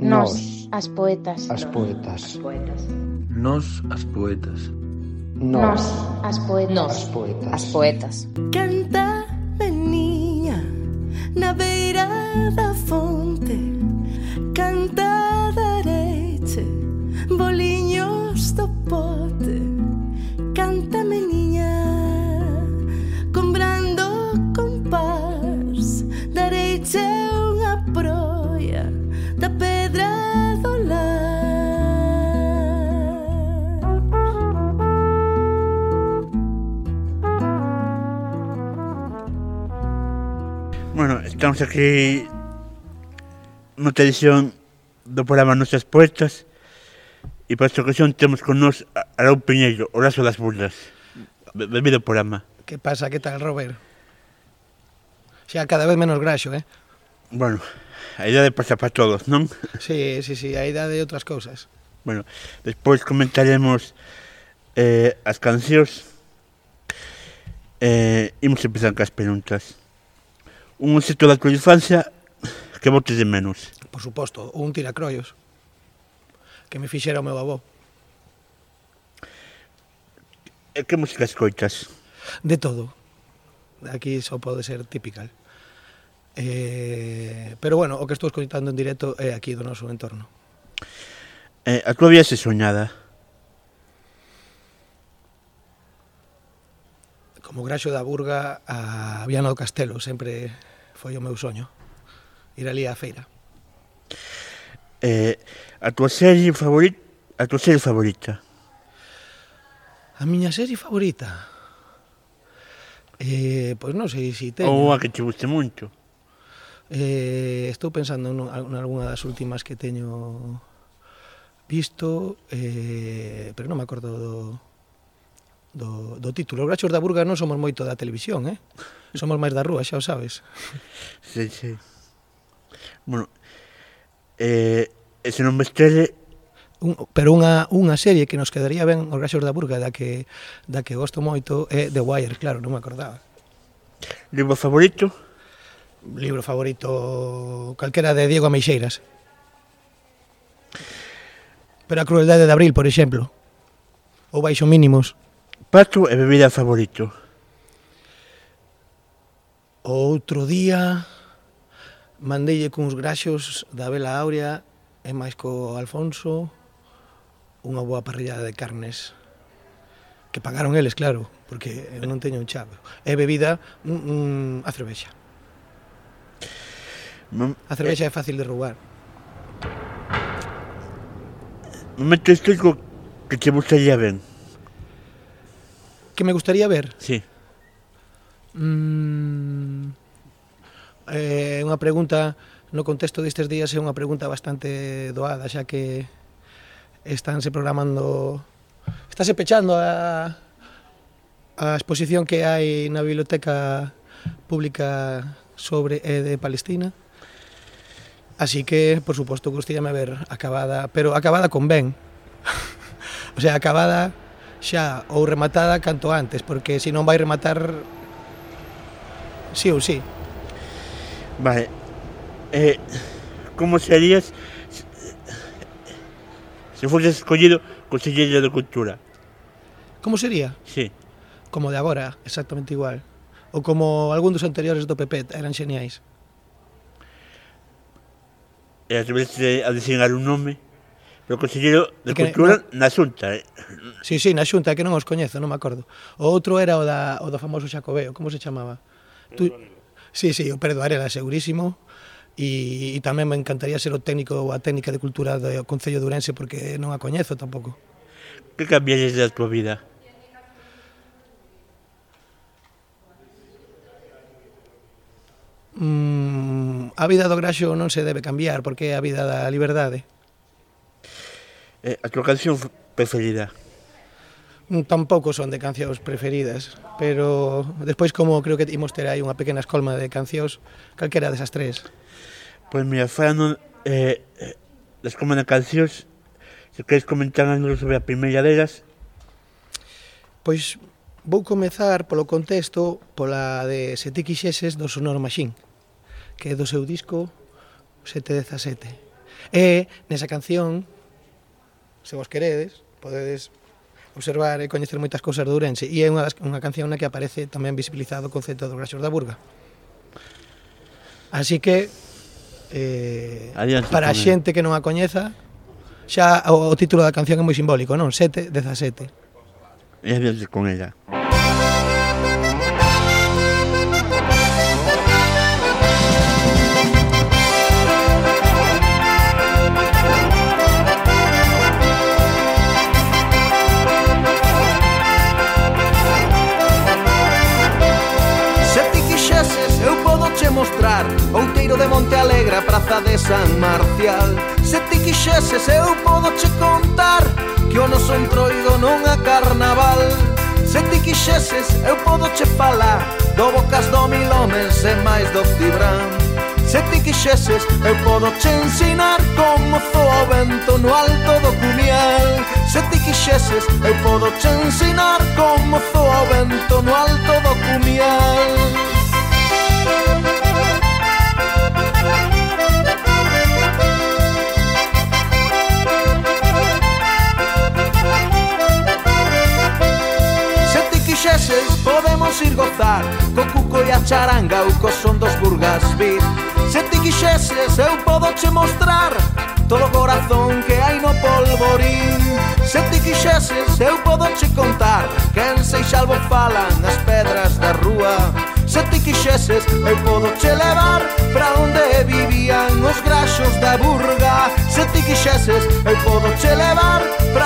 Nos, as poetas. As poetas. Nos, as poetas. Nos, as poetas. Nos, as poetas. As poetas. Canta, meniña, na beira da fonte. Estamos aquí noutra edición do programa Nosas Poetas e para esta ocasión temos con nos a Arau Piñeiro, o lazo das burlas. Benvido ao programa. Que pasa, que tal, Robert? Xa cada vez menos graxo, eh? Bueno, a idade pasa para todos, non? Sí, sí, sí, a idade de outras cousas. Bueno, despois comentaremos eh, as cancións. Eh, imos empezar cas preguntas un éxito da tua infancia que botes de menos? Por suposto, un tiracroios que me fixera o meu avó. E que música escoitas? De todo. Aquí só pode ser típical. Eh, pero bueno, o que estou escoitando en directo é aquí do noso entorno. Eh, a tua viaxe se soñada? como graxo da Burga a Viana do Castelo, sempre foi o meu soño ir ali á feira. Eh, a tua serie favorita, a tua serie favorita? A miña serie favorita. Eh, pois non sei se teño. Ou a que te guste moito. Eh, estou pensando en algunha das últimas que teño visto, eh, pero non me acordo do, do, do título. Os Brachos da Burga non somos moito da televisión, eh? Somos máis da rúa, xa o sabes. Sí, sí. Bueno, eh, se non mestele... Un, pero unha, unha serie que nos quedaría ben os Brachos da Burga da que, da que gosto moito é The Wire, claro, non me acordaba. Libro favorito? Libro favorito calquera de Diego Ameixeiras. Pero a crueldade de abril, por exemplo. Ou baixo mínimos. Prato e bebida favorito? O outro día mandeille cuns graxos da Vela Áurea e máis co Alfonso unha boa parrillada de carnes que pagaron eles, claro, porque eu non teño un chave. E bebida mm, mm, a cervexa. A cervexa é fácil de roubar. Momento histórico que te gustaría ver que me gustaría ver? Sí. Mm, é eh, unha pregunta no contexto destes días é unha pregunta bastante doada, xa que estánse programando estáse pechando a a exposición que hai na biblioteca pública sobre eh, de Palestina. Así que, por suposto, gustaríame ver acabada, pero acabada con ben. o sea, acabada xa ou rematada canto antes, porque se non vai rematar sí ou sí. Vale. Eh, como serías se fose escollido Conselleiro de Cultura? Como sería? Sí. Como de agora, exactamente igual. Ou como algún dos anteriores do PP eran xeniais. E atreverse a designar un nome? Pero consellero de que, Cultura na, na Xunta. Eh? Sí, sí, na Xunta, que non os coñezo, non me acordo. O outro era o, da, o do famoso Xacobeo, como se chamaba? Tú... Sí, sí, o Pedro Arela, segurísimo. E, e tamén me encantaría ser o técnico ou a técnica de cultura do Concello de Ourense porque non a coñezo tampouco. Que cambialles da tua vida? Mm, a vida do graxo non se debe cambiar porque é a vida da liberdade Eh, a tua canción preferida? Mm, tampouco son de cancións preferidas, pero despois como creo que imos ter aí unha pequena escolma de cancións, calquera desas tres. Pois mira, falando eh, eh da escolma de cancións, se queres comentar algo sobre a primeira delas? Pois vou comezar polo contexto pola de Se ti quixeses do Sonoro Machine, que é do seu disco 717. E nesa canción se vos queredes, podedes observar e coñecer moitas cousas de Ourense e é unha, das, unha canción na que aparece tamén visibilizado o concepto do Graxos da Burga. Así que eh, Adiante, para a xente que non a coñeza xa o, o título da canción é moi simbólico, non? 7, 17. E adiante con ella. Música praza de San Marcial. Se ti quixeses eu podo che contar Que o noso entroido non a carnaval. Se ti quixeses eu podo che falar Do Bocas do Mil Homens e máis do Cibran Se ti quixeses eu podo che ensinar Como zoa o vento no alto do cumiel. Se ti quixeses eu podo che ensinar Como zoa o vento no alto do cunial meses podemos ir gozar. Co cuco e a charanga ou co son dos burgas beat Se ti quixeses eu podo che mostrar Todo o corazón que hai no polvorín. Se ti quixeses eu podo che contar Que en Seixalbo falan as pedras da rúa. Se ti quixeses eu podo che levar Pra onde vivían os graxos da burga. Se ti quixeses eu podo che levar Pra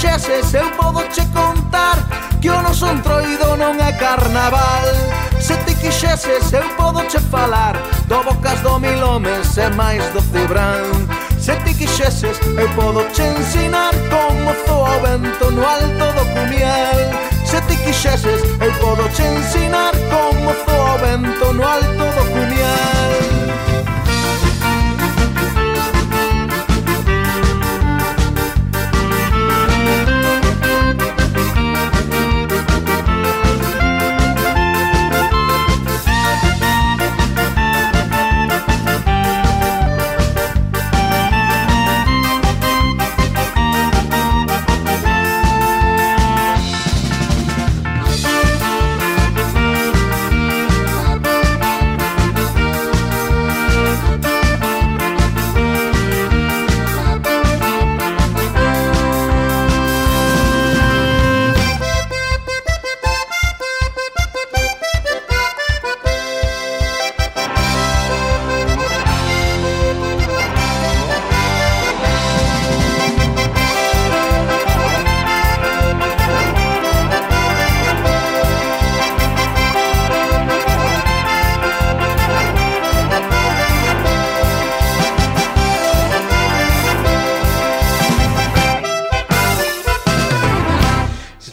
puxeses eu podo che contar que o noso entroido non é carnaval. Se ti quixeses eu podo che falar do bocas do mil homes e máis do cibrán Se ti quixeses eu podo che ensinar como zoa o vento no alto do cumiel. Se ti quixeses eu podo che ensinar como zoa o vento no alto do cumiel.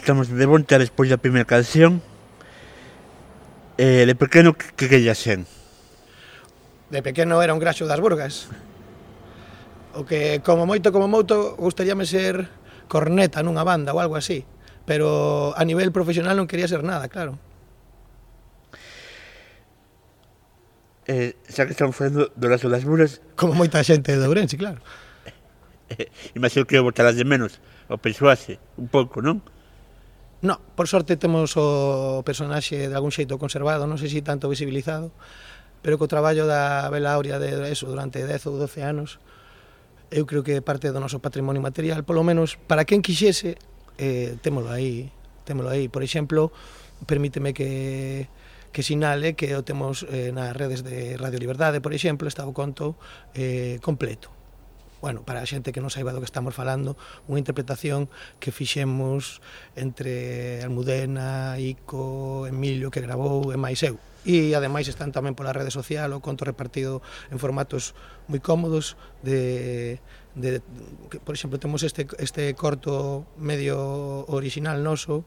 Estamos de volta despois da primeira canción eh, De pequeno que quería sen? De pequeno era un graxo das burgas O que como moito como moito gustaríame ser corneta nunha banda ou algo así Pero a nivel profesional non quería ser nada, claro eh, xa que estamos falando do lazo das buras... Como moita xente de Ourense, claro. Eh, imagino que votarás de menos o persoase un pouco, non? No, por sorte temos o personaxe de algún xeito conservado, non sei se tanto visibilizado, pero co traballo da Bela Aurea de eso durante 10 ou 12 anos, eu creo que é parte do noso patrimonio material, polo menos para quen quixese, eh, témolo aí, témolo aí. Por exemplo, permíteme que que sinale que o temos eh, nas redes de Radio Liberdade, por exemplo, está o conto eh, completo bueno, para a xente que non saiba do que estamos falando, unha interpretación que fixemos entre Almudena, Ico, Emilio que gravou e máis eu. E ademais están tamén pola rede social o conto repartido en formatos moi cómodos de de que, por exemplo, temos este este corto medio original noso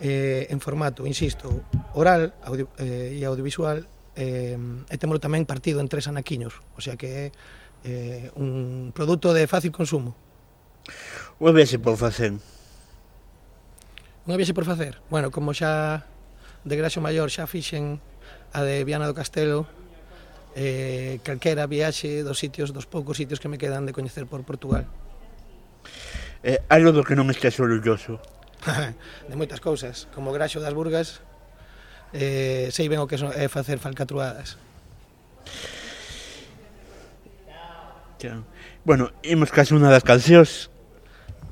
eh, en formato, insisto, oral audio, eh, e audiovisual eh, e temos tamén partido en tres anaquiños, o sea que é eh, un produto de fácil consumo? Unha viaxe por facer. Unha viaxe por facer? Bueno, como xa de Graxo Maior xa fixen a de Viana do Castelo, eh, calquera viaxe dos sitios, dos poucos sitios que me quedan de coñecer por Portugal. Eh, algo do que non estes orgulloso? de moitas cousas, como Graxo das Burgas, eh, sei ben o que é facer falcatruadas. Claro. Bueno, imos case unha das cancións.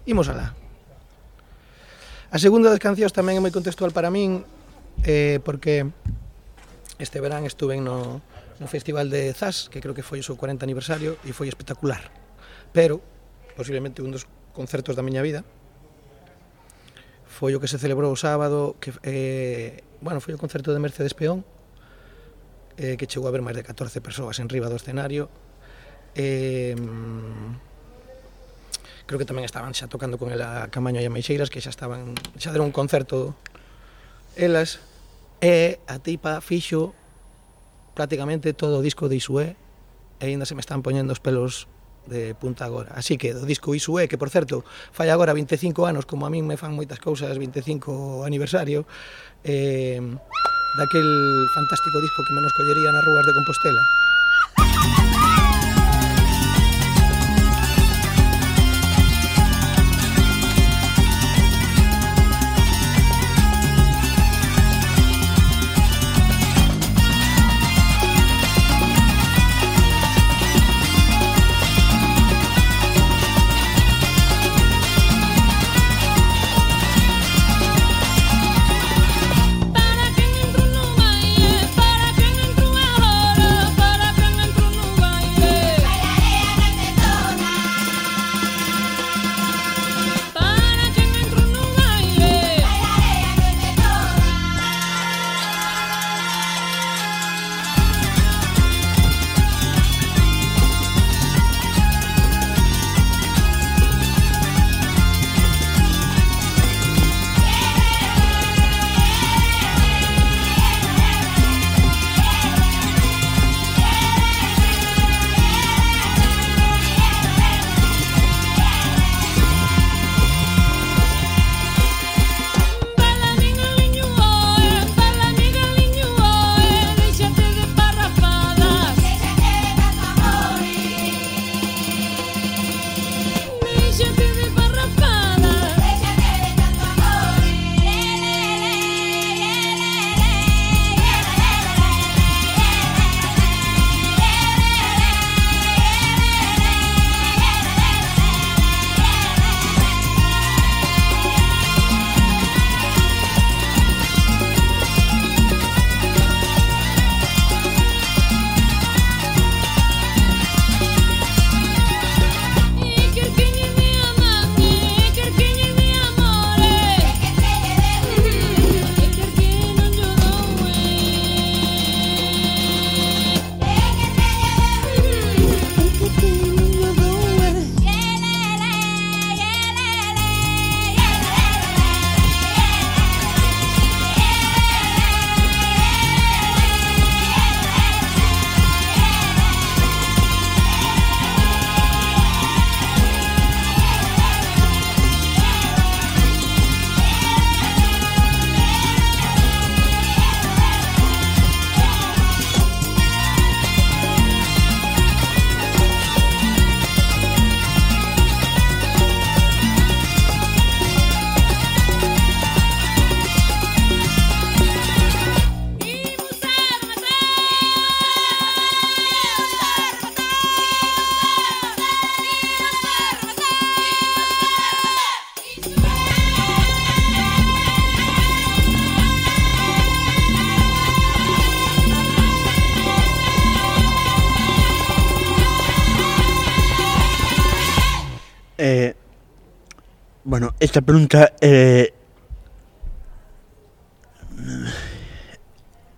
Imos alá. A segunda das cancións tamén é moi contextual para min, eh, porque este verán estuve no, no festival de Zas, que creo que foi o seu 40 aniversario, e foi espectacular. Pero, posiblemente un dos concertos da miña vida, foi o que se celebrou o sábado, que, eh, bueno, foi o concerto de Mercedes Peón, eh, que chegou a ver máis de 14 persoas en riba do escenario, eh, creo que tamén estaban xa tocando con ela Camaño e a Meixeiras que xa estaban xa deron un concerto elas e a tipa fixo prácticamente todo o disco de Isué e aínda se me están poñendo os pelos de punta agora. Así que do disco Isué, que por certo, fai agora 25 anos, como a min me fan moitas cousas 25 aniversario, eh, daquel fantástico disco que menos collería nas rúas de Compostela. esta pregunta eh,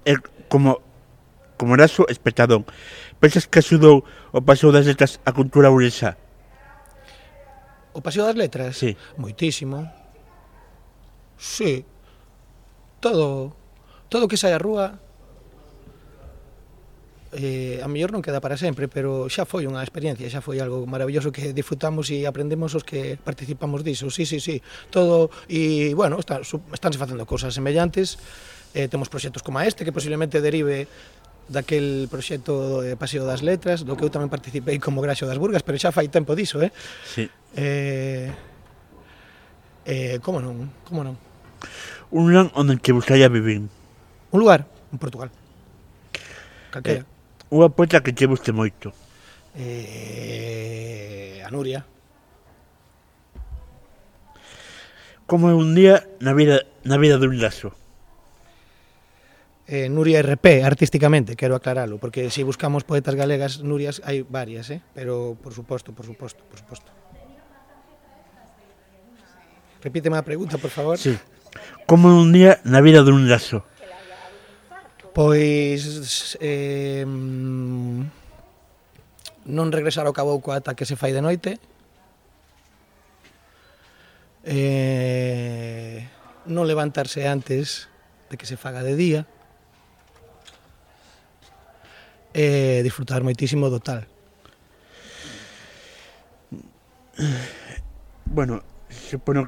eh, como como eraso espectadón pensas que axudou o paseo das letras a cultura ouresa? O paseo das letras? Sí. Moitísimo. Sí. Todo todo que sai a rúa eh, a mellor non queda para sempre, pero xa foi unha experiencia, xa foi algo maravilloso que disfrutamos e aprendemos os que participamos diso. Sí, sí, sí, todo e bueno, está, estánse facendo cousas semellantes. Eh, temos proxectos como este que posiblemente derive daquel proxecto de Paseo das Letras, do que eu tamén participei como Graxo das Burgas, pero xa fai tempo diso, eh? Sí. Eh, eh, como non? Como non? Un lugar onde que buscaría vivir. Un lugar? En Portugal. Calquera. Eh, Unha poeta que te guste moito. Eh, a Nuria. Como é un día na vida na vida dun lazo? Eh, Nuria RP, artísticamente, quero aclaralo, porque se si buscamos poetas galegas, Nurias hai varias, eh? pero por suposto, por suposto, por suposto. Repíteme a pregunta, por favor. Sí. Como é un día na vida dun lazo? Pois eh, non regresar ao Cabouco ata que se fai de noite. Eh, non levantarse antes de que se faga de día. E eh, disfrutar moitísimo do tal. Bueno, supono...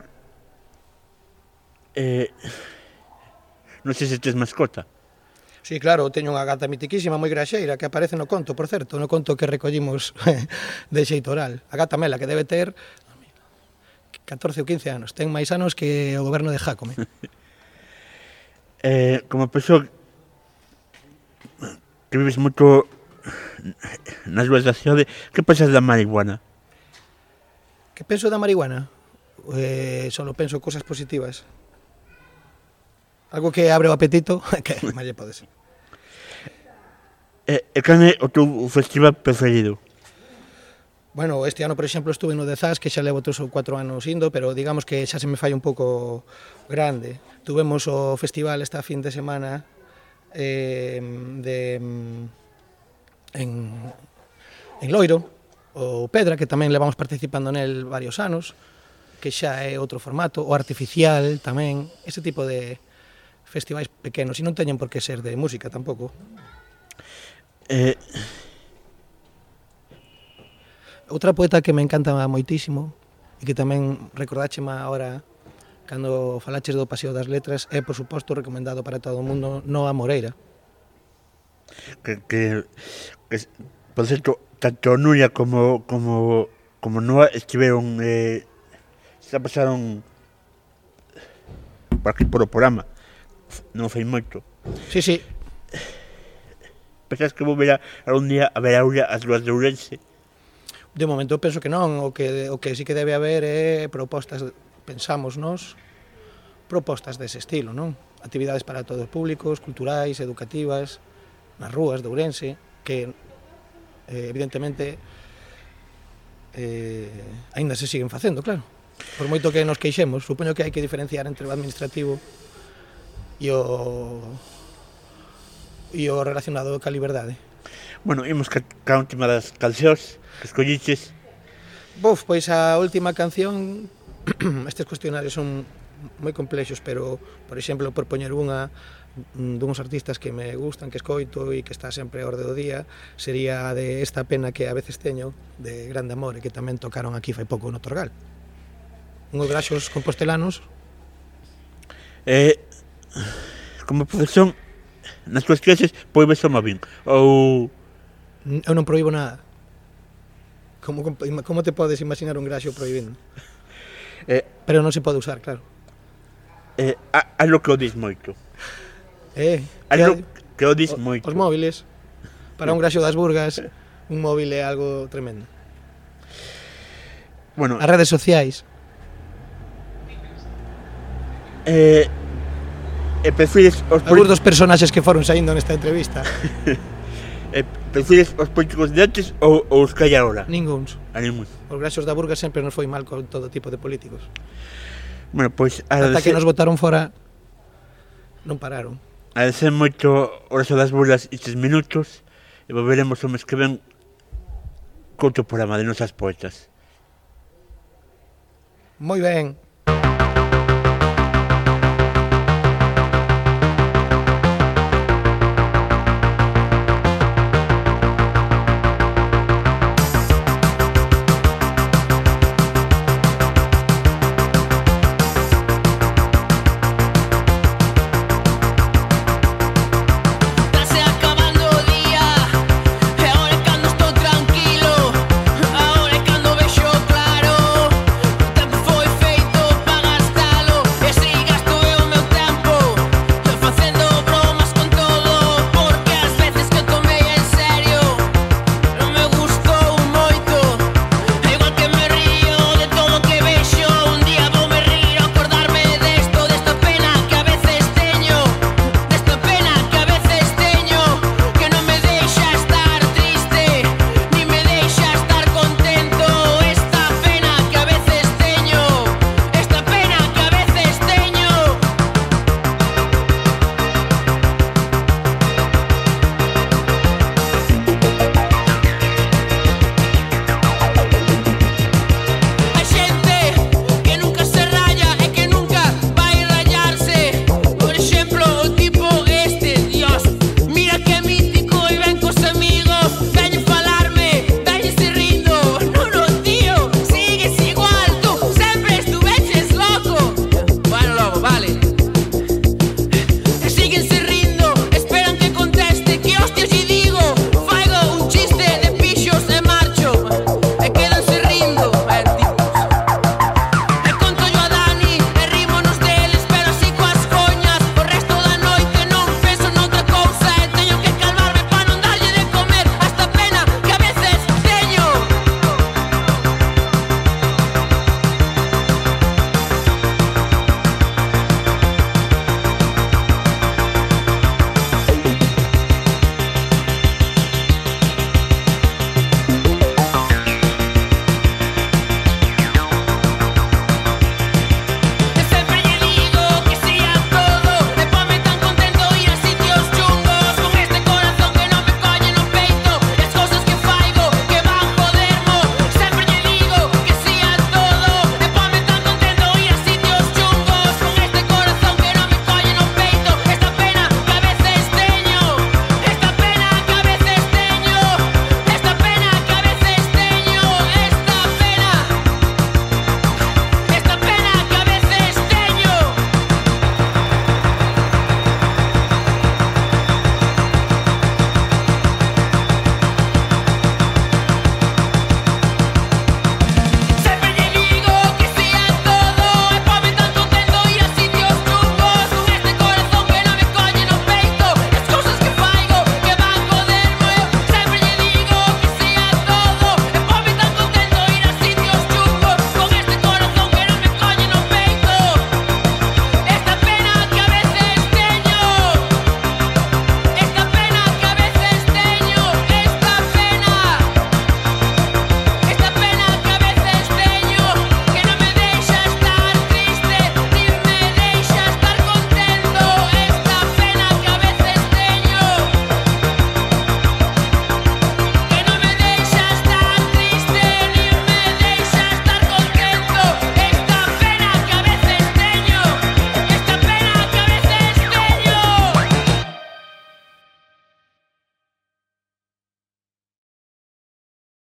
Eh, non sei se tes mascota. Sí, claro, teño unha gata mitiquísima, moi graxeira, que aparece no conto, por certo, no conto que recollimos de xeito oral. A gata Mela, que debe ter 14 ou 15 anos, ten máis anos que o goberno de Jacome. eh, como persoa que vives moito nas ruas da cidade, que pensas da marihuana? Que penso da marihuana? Eh, solo penso cosas positivas. Algo que abre o apetito, que máis lle pode ser. Eh, eh, e, e can é o teu festival preferido? Bueno, este ano, por exemplo, estuve no de Zas, que xa levo tres ou cuatro anos indo, pero digamos que xa se me fai un pouco grande. Tuvemos o festival esta fin de semana eh, de, en, en Loiro, o Pedra, que tamén levamos participando nel varios anos, que xa é outro formato, o Artificial tamén, ese tipo de festivais pequenos, e non teñen por que ser de música tampouco. Eh... Outra poeta que me encanta moitísimo e que tamén recordáchema agora cando falaches do Paseo das Letras é, por suposto, recomendado para todo o mundo Noa Moreira. Que, que, que por certo, tanto Nuria como, como, como Noa estiveron eh, xa pasaron por aquí por o programa non foi moito. Sí, sí pensas que volverá algún día ver aula as ruas de Ourense? De momento penso que non, o que, o que sí que debe haber é propostas, pensamos nos, propostas dese estilo, non? Actividades para todos os públicos, culturais, educativas, nas rúas de Ourense, que eh, evidentemente eh, aínda se siguen facendo, claro. Por moito que nos queixemos, supoño que hai que diferenciar entre o administrativo e o e o relacionado ca liberdade. Bueno, imos ca, ca última das cancións que escolliches. Buf, pois a última canción estes cuestionarios son moi complexos, pero, por exemplo, por poñer unha mm, duns artistas que me gustan, que escoito e que está sempre a orde do día, sería de esta pena que a veces teño de Grande amor, e que tamén tocaron aquí fai pouco no Torgal. Unhos graxos compostelanos. Eh, como profesión Nas túas clases proibes o móvil ou eu non proíbo nada. Como como te podes imaginar un graxo proibindo? Eh, pero non se pode usar, claro. Eh, a, a lo que odes moito. Eh, a lo que odes moito. Os móviles para un graxo das Burgas, un móvil é algo tremendo. Bueno, as redes sociais. Eh, e prefires os algúns dos personaxes que foron saindo nesta entrevista. e perfiles os políticos de antes ou, ou os que hai agora? Ningúns. A ningún. Os graxos da Burga sempre nos foi mal con todo tipo de políticos. Bueno, pois... Ata que nos votaron fora, non pararon. Agradecer moito horas das burlas e tres minutos e volveremos o mes que ven con o programa de nosas poetas. Moi ben.